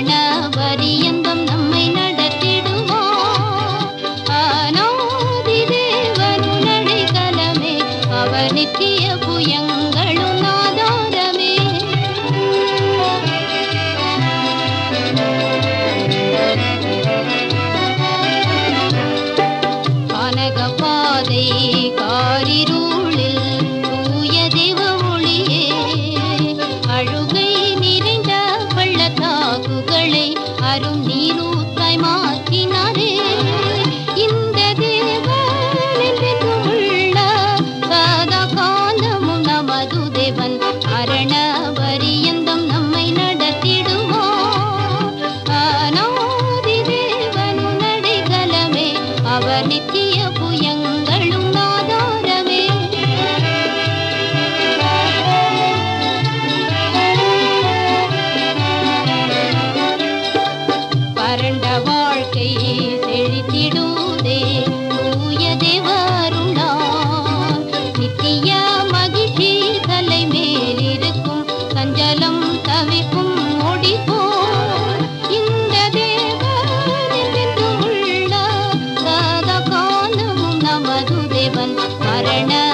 கணவரிய நீரூற்றாய் மாற்றினாரே. இந்த தேவனுள்ள சதா காலமும் நமது தேவன். அரண வரியந்தம் நம்மை நடத்திடுவோ அனாதி தேவனு நடைகலமே அவர் நித்திய புயங்க தேவன் மரண